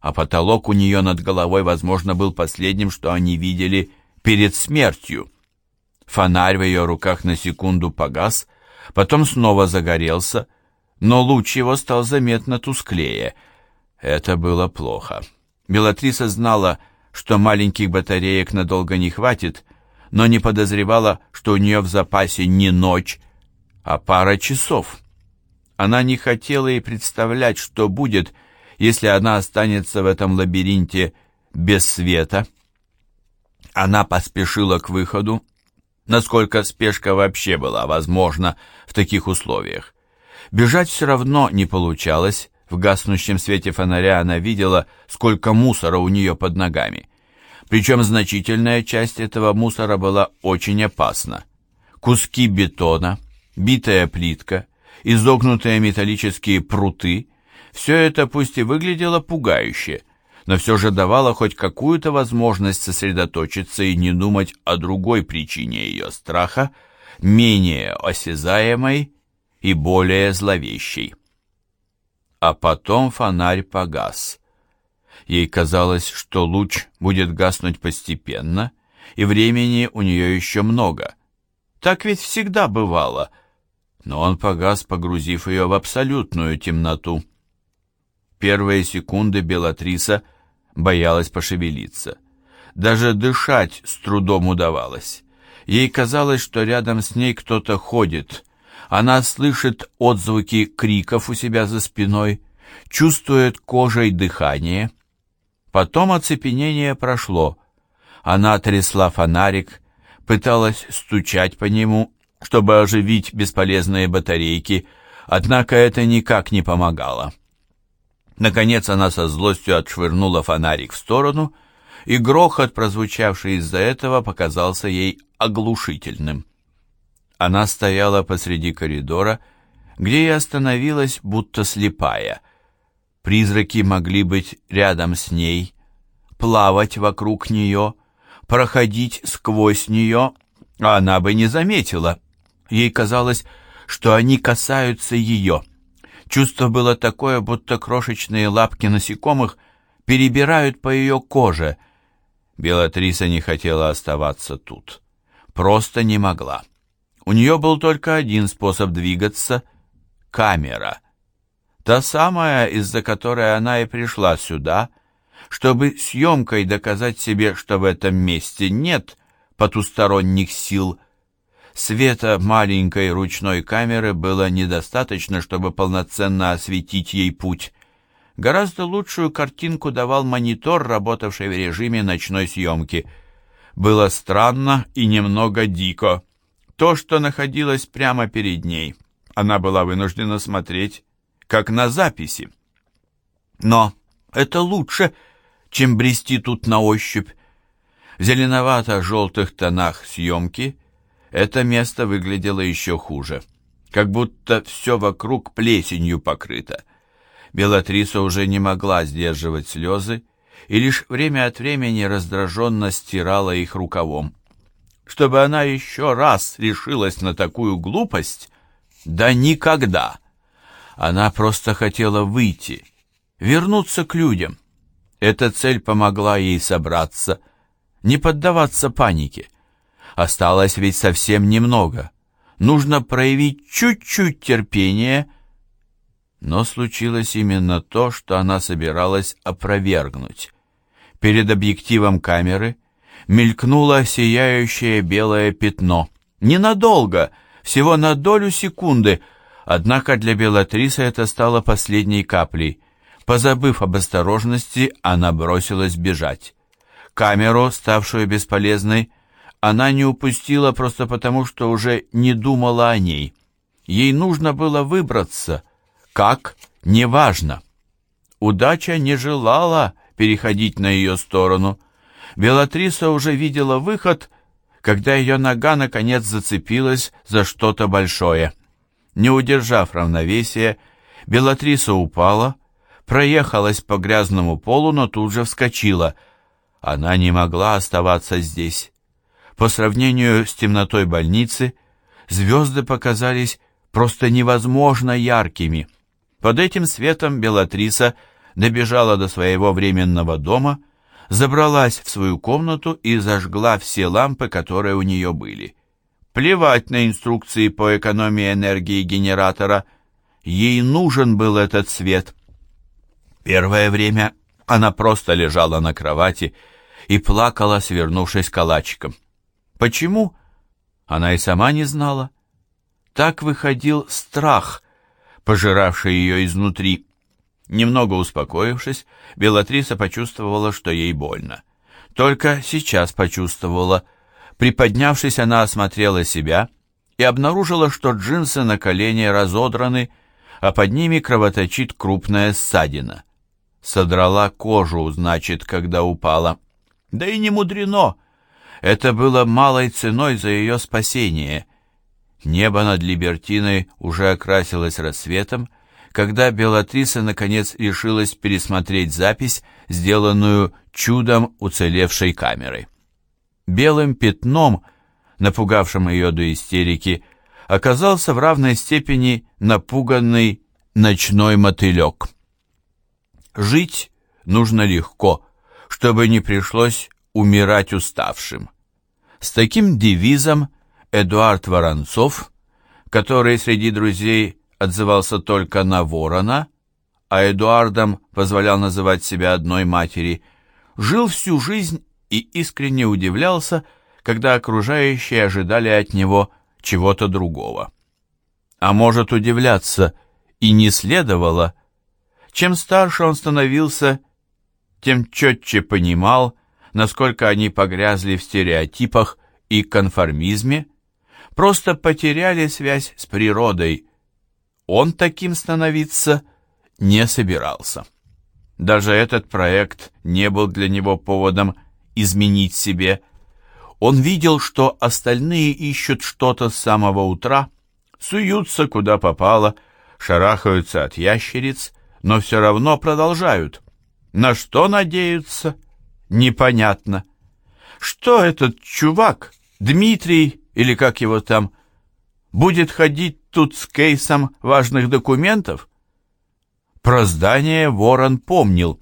[SPEAKER 1] а потолок у нее над головой, возможно, был последним, что они видели перед смертью. Фонарь в ее руках на секунду погас, потом снова загорелся, но луч его стал заметно тусклее. Это было плохо. Белатриса знала, что маленьких батареек надолго не хватит, но не подозревала, что у нее в запасе не ночь, а пара часов. Она не хотела и представлять, что будет, если она останется в этом лабиринте без света. Она поспешила к выходу, насколько спешка вообще была возможна в таких условиях. Бежать все равно не получалось, в гаснущем свете фонаря она видела, сколько мусора у нее под ногами. Причем значительная часть этого мусора была очень опасна. Куски бетона, битая плитка, изогнутые металлические пруты — все это пусть и выглядело пугающе, но все же давало хоть какую-то возможность сосредоточиться и не думать о другой причине ее страха, менее осязаемой и более зловещей а потом фонарь погас. Ей казалось, что луч будет гаснуть постепенно, и времени у нее еще много. Так ведь всегда бывало. Но он погас, погрузив ее в абсолютную темноту. Первые секунды Белатриса боялась пошевелиться. Даже дышать с трудом удавалось. Ей казалось, что рядом с ней кто-то ходит, она слышит отзвуки криков у себя за спиной, чувствует кожей дыхание. Потом оцепенение прошло. Она трясла фонарик, пыталась стучать по нему, чтобы оживить бесполезные батарейки, однако это никак не помогало. Наконец она со злостью отшвырнула фонарик в сторону, и грохот, прозвучавший из-за этого, показался ей оглушительным. Она стояла посреди коридора, где и остановилась, будто слепая. Призраки могли быть рядом с ней, плавать вокруг нее, проходить сквозь нее, а она бы не заметила. Ей казалось, что они касаются ее. Чувство было такое, будто крошечные лапки насекомых перебирают по ее коже. Белатриса не хотела оставаться тут. Просто не могла. У нее был только один способ двигаться — камера. Та самая, из-за которой она и пришла сюда, чтобы съемкой доказать себе, что в этом месте нет потусторонних сил. Света маленькой ручной камеры было недостаточно, чтобы полноценно осветить ей путь. Гораздо лучшую картинку давал монитор, работавший в режиме ночной съемки. Было странно и немного дико. То, что находилось прямо перед ней, она была вынуждена смотреть, как на записи. Но это лучше, чем брести тут на ощупь. В зеленовато-желтых тонах съемки это место выглядело еще хуже, как будто все вокруг плесенью покрыто. Белатриса уже не могла сдерживать слезы и лишь время от времени раздраженно стирала их рукавом. Чтобы она еще раз решилась на такую глупость? Да никогда! Она просто хотела выйти, вернуться к людям. Эта цель помогла ей собраться, не поддаваться панике. Осталось ведь совсем немного. Нужно проявить чуть-чуть терпения, но случилось именно то, что она собиралась опровергнуть. Перед объективом камеры мелькнуло сияющее белое пятно. Ненадолго, всего на долю секунды, однако для Белатрисы это стало последней каплей. Позабыв об осторожности, она бросилась бежать. Камеру, ставшую бесполезной, она не упустила просто потому, что уже не думала о ней. Ей нужно было выбраться. Как? Неважно. Удача не желала переходить на ее сторону. Белатриса уже видела выход, когда ее нога наконец зацепилась за что-то большое. Не удержав равновесия, Белатриса упала, проехалась по грязному полу, но тут же вскочила. Она не могла оставаться здесь. По сравнению с темнотой больницы, звезды показались просто невозможно яркими. Под этим светом Белатриса добежала до своего временного дома, забралась в свою комнату и зажгла все лампы, которые у нее были. Плевать на инструкции по экономии энергии генератора. Ей нужен был этот свет. Первое время она просто лежала на кровати и плакала, свернувшись калачиком. Почему? Она и сама не знала. Так выходил страх, пожиравший ее изнутри. Немного успокоившись, Белатриса почувствовала, что ей больно. Только сейчас почувствовала. Приподнявшись, она осмотрела себя и обнаружила, что джинсы на колене разодраны, а под ними кровоточит крупная ссадина. Содрала кожу, значит, когда упала. Да и не мудрено. Это было малой ценой за ее спасение. Небо над Либертиной уже окрасилось рассветом, когда Белатриса наконец решилась пересмотреть запись, сделанную чудом уцелевшей камерой. Белым пятном, напугавшим ее до истерики, оказался в равной степени напуганный ночной мотылек. Жить нужно легко, чтобы не пришлось умирать уставшим. С таким девизом Эдуард Воронцов, который среди друзей отзывался только на ворона, а Эдуардом позволял называть себя одной матери, жил всю жизнь и искренне удивлялся, когда окружающие ожидали от него чего-то другого. А может удивляться и не следовало, чем старше он становился, тем четче понимал, насколько они погрязли в стереотипах и конформизме, просто потеряли связь с природой. Он таким становиться не собирался. Даже этот проект не был для него поводом изменить себе. Он видел, что остальные ищут что-то с самого утра, суются куда попало, шарахаются от ящериц, но все равно продолжают. На что надеются? Непонятно. Что этот чувак, Дмитрий, или как его там, будет ходить тут с кейсом важных документов? Про здание Ворон помнил.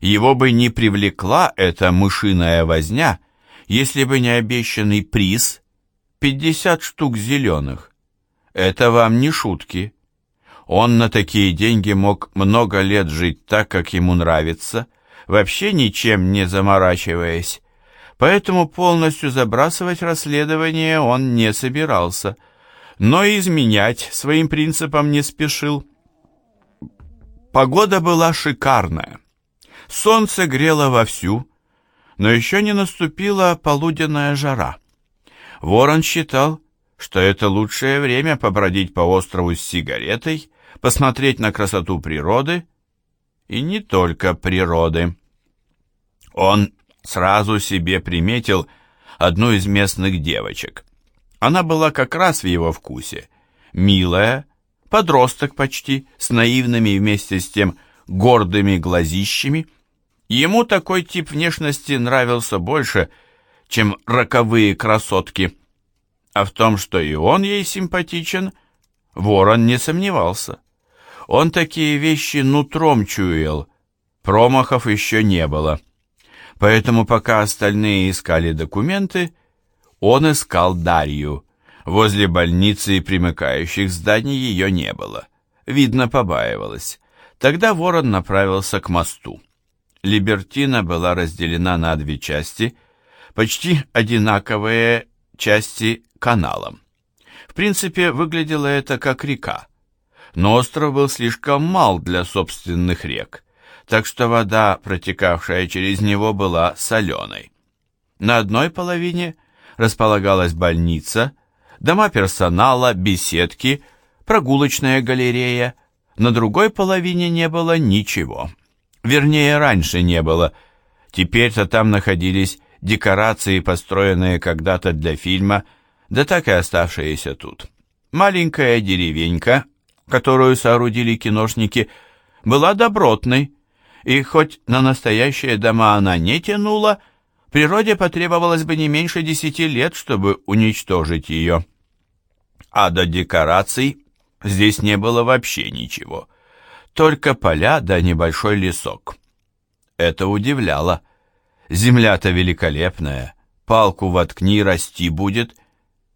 [SPEAKER 1] Его бы не привлекла эта мышиная возня, если бы не обещанный приз — пятьдесят штук зеленых. Это вам не шутки. Он на такие деньги мог много лет жить так, как ему нравится, вообще ничем не заморачиваясь. Поэтому полностью забрасывать расследование он не собирался, но изменять своим принципам не спешил. Погода была шикарная. Солнце грело вовсю, но еще не наступила полуденная жара. Ворон считал, что это лучшее время побродить по острову с сигаретой посмотреть на красоту природы, и не только природы. Он сразу себе приметил одну из местных девочек. Она была как раз в его вкусе. Милая, подросток почти, с наивными вместе с тем гордыми глазищами. Ему такой тип внешности нравился больше, чем роковые красотки. А в том, что и он ей симпатичен, Ворон не сомневался. Он такие вещи нутром чуял, промахов еще не было. Поэтому пока остальные искали документы, он искал Дарью. Возле больницы и примыкающих зданий ее не было. Видно, побаивалась. Тогда ворон направился к мосту. Либертина была разделена на две части, почти одинаковые части каналом. В принципе, выглядело это как река, но остров был слишком мал для собственных рек, так что вода, протекавшая через него, была соленой. На одной половине располагалась больница, дома персонала, беседки, прогулочная галерея, на другой половине не было ничего. Вернее, раньше не было. Теперь-то там находились декорации, построенные когда-то для фильма, да так и оставшиеся тут. Маленькая деревенька, которую соорудили киношники, была добротной, и хоть на настоящие дома она не тянула, природе потребовалось бы не меньше десяти лет, чтобы уничтожить ее. А до декораций Здесь не было вообще ничего. Только поля да небольшой лесок. Это удивляло. Земля-то великолепная. Палку воткни, расти будет.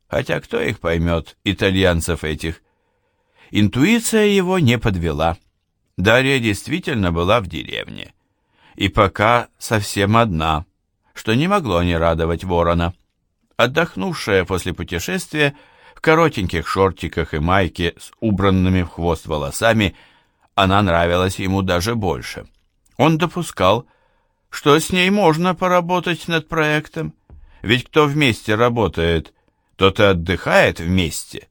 [SPEAKER 1] Хотя кто их поймет, итальянцев этих? Интуиция его не подвела. Дарья действительно была в деревне. И пока совсем одна, что не могло не радовать ворона. Отдохнувшая после путешествия, коротеньких шортиках и майке с убранными в хвост волосами она нравилась ему даже больше. Он допускал, что с ней можно поработать над проектом, ведь кто вместе работает, тот и отдыхает вместе.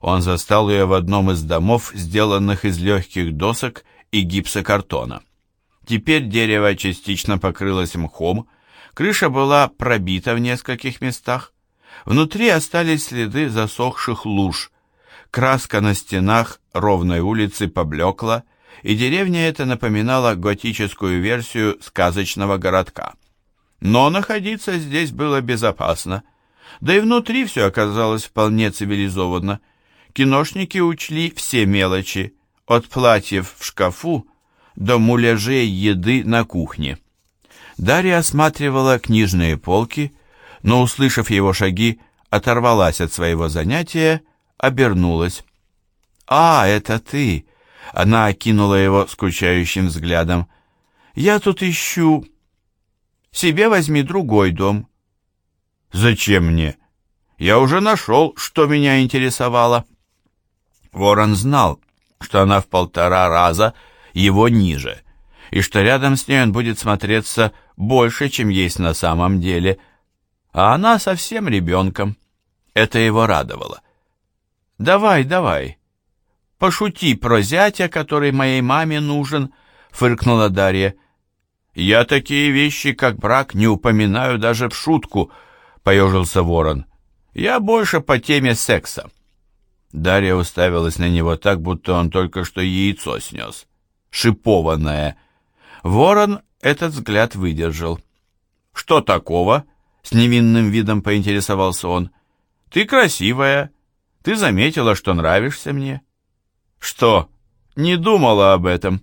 [SPEAKER 1] Он застал ее в одном из домов, сделанных из легких досок и гипсокартона. Теперь дерево частично покрылось мхом, крыша была пробита в нескольких местах, Внутри остались следы засохших луж. Краска на стенах ровной улицы поблекла, и деревня эта напоминала готическую версию сказочного городка. Но находиться здесь было безопасно. Да и внутри все оказалось вполне цивилизованно. Киношники учли все мелочи, от платьев в шкафу до муляжей еды на кухне. Дарья осматривала книжные полки, но, услышав его шаги, оторвалась от своего занятия, обернулась. «А, это ты!» Она окинула его скучающим взглядом. «Я тут ищу...» «Себе возьми другой дом». «Зачем мне? Я уже нашел, что меня интересовало». Ворон знал, что она в полтора раза его ниже, и что рядом с ней он будет смотреться больше, чем есть на самом деле – а она совсем ребенком. Это его радовало. «Давай, давай, пошути про зятя, который моей маме нужен», — фыркнула Дарья. «Я такие вещи, как брак, не упоминаю даже в шутку», — поежился ворон. «Я больше по теме секса». Дарья уставилась на него так, будто он только что яйцо снес. Шипованное. Ворон этот взгляд выдержал. «Что такого?» С невинным видом поинтересовался он. «Ты красивая. Ты заметила, что нравишься мне». «Что? Не думала об этом?»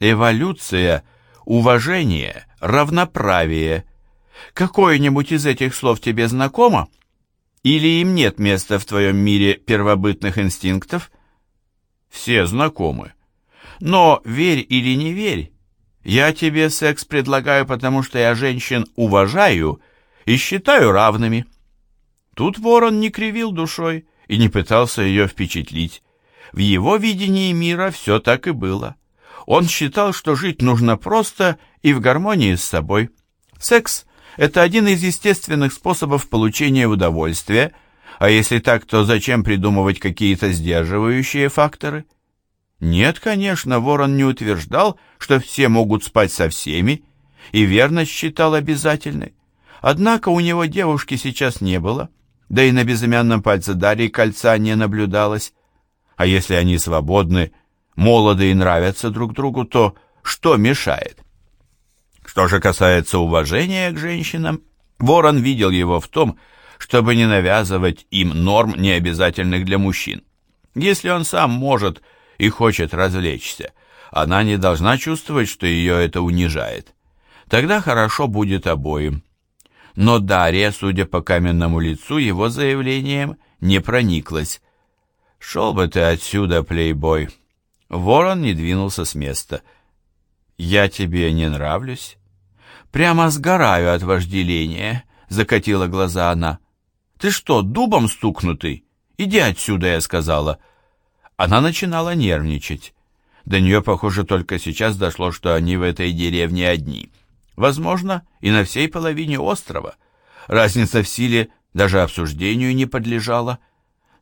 [SPEAKER 1] «Эволюция, уважение, равноправие. Какое-нибудь из этих слов тебе знакомо? Или им нет места в твоем мире первобытных инстинктов?» «Все знакомы. Но верь или не верь, я тебе секс предлагаю, потому что я женщин уважаю и считаю равными». Тут ворон не кривил душой и не пытался ее впечатлить. В его видении мира все так и было. Он считал, что жить нужно просто и в гармонии с собой. Секс – это один из естественных способов получения удовольствия, а если так, то зачем придумывать какие-то сдерживающие факторы? Нет, конечно, Ворон не утверждал, что все могут спать со всеми, и верность считал обязательной. Однако у него девушки сейчас не было, да и на безымянном пальце Дарьи кольца не наблюдалось. А если они свободны, молоды и нравятся друг другу, то что мешает? Что же касается уважения к женщинам, Ворон видел его в том, чтобы не навязывать им норм, необязательных для мужчин. Если он сам может и хочет развлечься, она не должна чувствовать, что ее это унижает. Тогда хорошо будет обоим. Но Дарья, судя по каменному лицу, его заявлением не прониклась. «Шел бы ты отсюда, плейбой!» Ворон не двинулся с места. «Я тебе не нравлюсь?» «Прямо сгораю от вожделения», — закатила глаза она. «Ты что, дубом стукнутый? Иди отсюда», — я сказала. Она начинала нервничать. До нее, похоже, только сейчас дошло, что они в этой деревне одни. Возможно, и на всей половине острова. Разница в силе даже обсуждению не подлежала.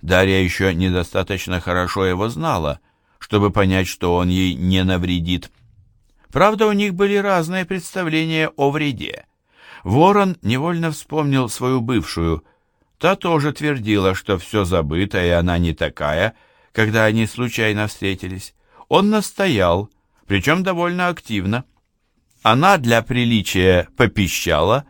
[SPEAKER 1] Дарья еще недостаточно хорошо его знала, чтобы понять, что он ей не навредит. Правда, у них были разные представления о вреде. Ворон невольно вспомнил свою бывшую. Та тоже твердила, что все забыто, и она не такая, когда они случайно встретились. Он настоял, причем довольно активно. Она для приличия попищала,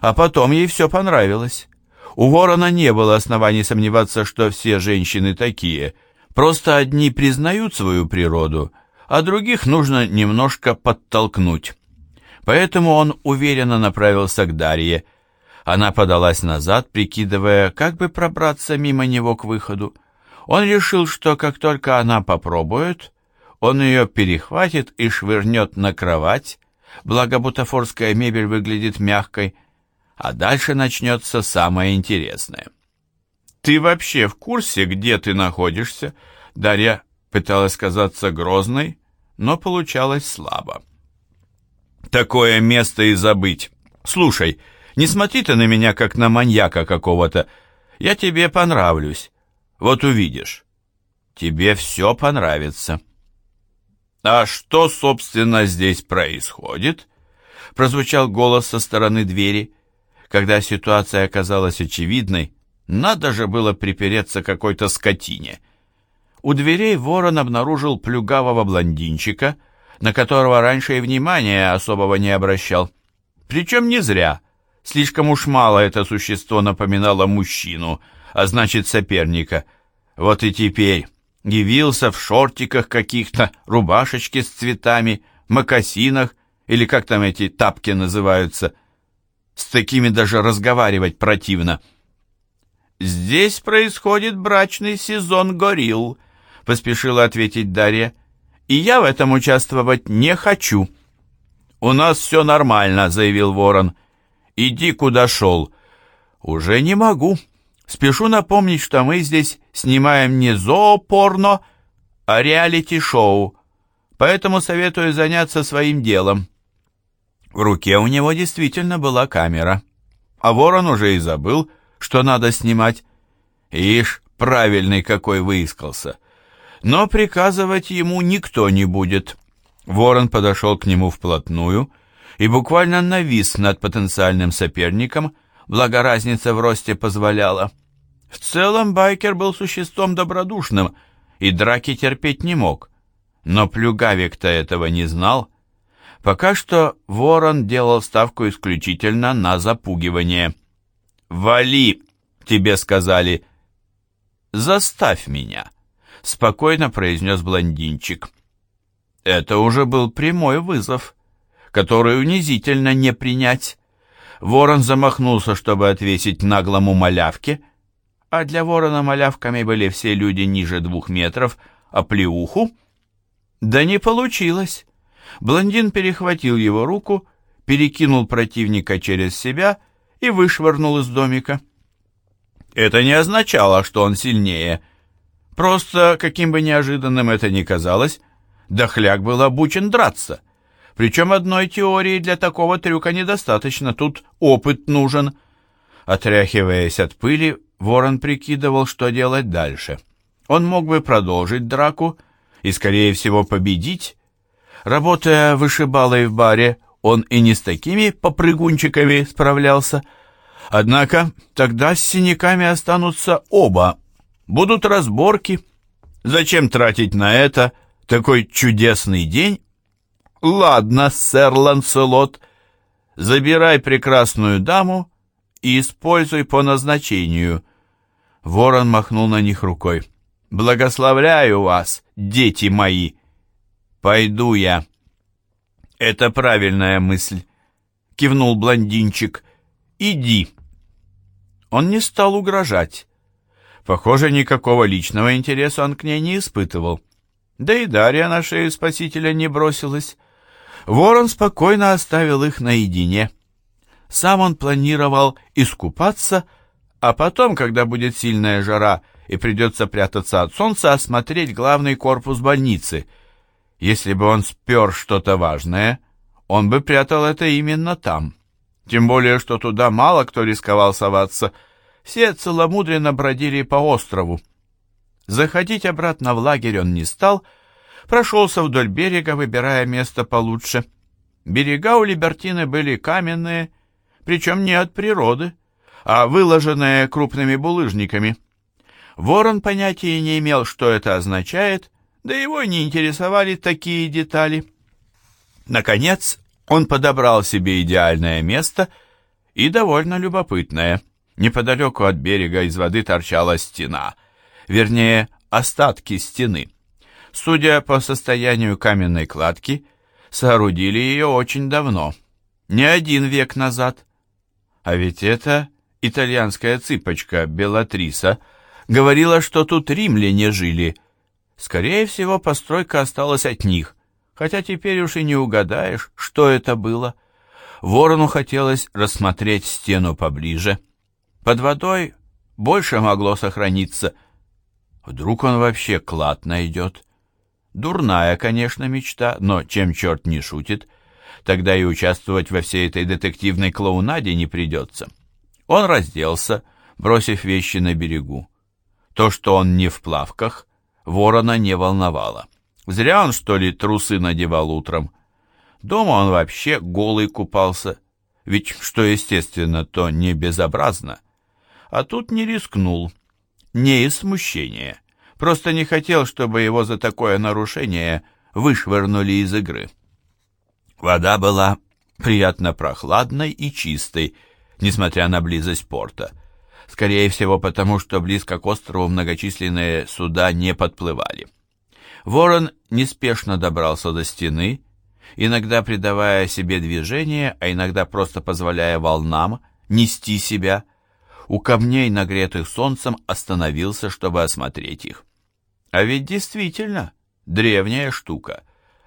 [SPEAKER 1] а потом ей все понравилось. У ворона не было оснований сомневаться, что все женщины такие. Просто одни признают свою природу, а других нужно немножко подтолкнуть. Поэтому он уверенно направился к Дарье. Она подалась назад, прикидывая, как бы пробраться мимо него к выходу. Он решил, что как только она попробует, он ее перехватит и швырнет на кровать, благо бутафорская мебель выглядит мягкой, а дальше начнется самое интересное. «Ты вообще в курсе, где ты находишься?» Дарья пыталась казаться грозной, но получалось слабо. «Такое место и забыть. Слушай, не смотри ты на меня, как на маньяка какого-то. Я тебе понравлюсь. Вот увидишь. Тебе все понравится». «А что, собственно, здесь происходит?» Прозвучал голос со стороны двери. Когда ситуация оказалась очевидной, надо же было припереться какой-то скотине. У дверей ворон обнаружил плюгавого блондинчика, на которого раньше и внимания особого не обращал. Причем не зря. Слишком уж мало это существо напоминало мужчину, а значит соперника. Вот и теперь явился в шортиках каких-то, рубашечке с цветами, мокасинах, или как там эти тапки называются – с такими даже разговаривать противно. «Здесь происходит брачный сезон горилл», — поспешила ответить Дарья. «И я в этом участвовать не хочу». «У нас все нормально», — заявил Ворон. «Иди, куда шел». «Уже не могу. Спешу напомнить, что мы здесь снимаем не зоопорно, а реалити-шоу, поэтому советую заняться своим делом». В руке у него действительно была камера, а ворон уже и забыл, что надо снимать. Ишь, правильный какой выискался. Но приказывать ему никто не будет. Ворон подошел к нему вплотную и буквально навис над потенциальным соперником, благо разница в росте позволяла. В целом байкер был существом добродушным и драки терпеть не мог. Но Плюгавик-то этого не знал, Пока что Ворон делал ставку исключительно на запугивание. «Вали!» — тебе сказали. «Заставь меня!» — спокойно произнес блондинчик. Это уже был прямой вызов, который унизительно не принять. Ворон замахнулся, чтобы отвесить наглому малявке, а для ворона малявками были все люди ниже двух метров, а плеуху... Да не получилось. Блондин перехватил его руку, перекинул противника через себя и вышвырнул из домика. Это не означало, что он сильнее. Просто, каким бы неожиданным это ни казалось, Дохляк был обучен драться. Причем одной теории для такого трюка недостаточно, тут опыт нужен. Отряхиваясь от пыли, Ворон прикидывал, что делать дальше. Он мог бы продолжить драку и, скорее всего, победить, Работая вышибалой в баре, он и не с такими попрыгунчиками справлялся. Однако тогда с синяками останутся оба. Будут разборки. Зачем тратить на это такой чудесный день? Ладно, сэр Ланселот, забирай прекрасную даму и используй по назначению. Ворон махнул на них рукой. Благословляю вас, дети мои. Пойду я. Это правильная мысль, кивнул блондинчик. Иди. Он не стал угрожать. Похоже, никакого личного интереса он к ней не испытывал. Да и Дарья на шею спасителя не бросилась. Ворон спокойно оставил их наедине. Сам он планировал искупаться, а потом, когда будет сильная жара и придется прятаться от солнца, осмотреть главный корпус больницы. Если бы он спер что-то важное, он бы прятал это именно там. Тем более, что туда мало кто рисковал соваться. Все целомудренно бродили по острову. Заходить обратно в лагерь он не стал, прошелся вдоль берега, выбирая место получше. Берега у Либертины были каменные, причем не от природы, а выложенные крупными булыжниками. Ворон понятия не имел, что это означает, да его не интересовали такие детали. Наконец, он подобрал себе идеальное место и довольно любопытное. Неподалеку от берега из воды торчала стена, вернее, остатки стены. Судя по состоянию каменной кладки, соорудили ее очень давно, не один век назад. А ведь это итальянская цыпочка Белатриса говорила, что тут римляне жили. Скорее всего, постройка осталась от них хотя теперь уж и не угадаешь, что это было. Ворону хотелось рассмотреть стену поближе. Под водой больше могло сохраниться. Вдруг он вообще клад найдет? Дурная, конечно, мечта, но чем черт не шутит, тогда и участвовать во всей этой детективной клоунаде не придется. Он разделся, бросив вещи на берегу. То, что он не в плавках, ворона не волновало. Зря он, что ли, трусы надевал утром. Дома он вообще голый купался, ведь, что естественно, то не безобразно. А тут не рискнул, не из смущения, просто не хотел, чтобы его за такое нарушение вышвырнули из игры. Вода была приятно прохладной и чистой, несмотря на близость порта. Скорее всего, потому что близко к острову многочисленные суда не подплывали. Ворон неспешно добрался до стены, иногда придавая себе движение, а иногда просто позволяя волнам нести себя. У камней, нагретых солнцем, остановился, чтобы осмотреть их. А ведь действительно древняя штука,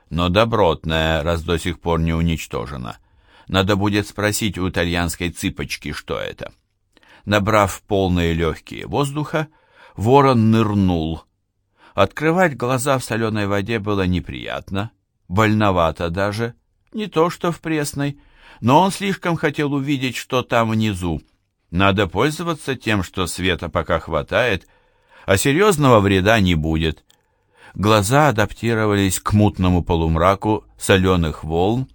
[SPEAKER 1] но добротная, раз до сих пор не уничтожена. Надо будет спросить у итальянской цыпочки, что это. Набрав полные легкие воздуха, ворон нырнул, Открывать глаза в соленой воде было неприятно, больновато даже, не то что в пресной, но он слишком хотел увидеть, что там внизу. Надо пользоваться тем, что света пока хватает, а серьезного вреда не будет. Глаза адаптировались к мутному полумраку соленых волн.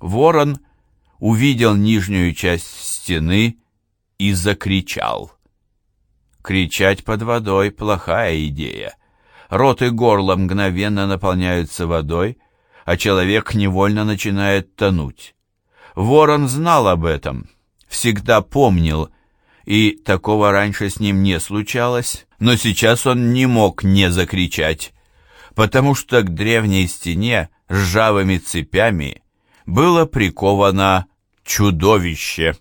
[SPEAKER 1] Ворон увидел нижнюю часть стены и закричал. Кричать под водой — плохая идея рот и горло мгновенно наполняются водой, а человек невольно начинает тонуть. Ворон знал об этом, всегда помнил, и такого раньше с ним не случалось, но сейчас он не мог не закричать, потому что к древней стене ржавыми цепями было приковано чудовище.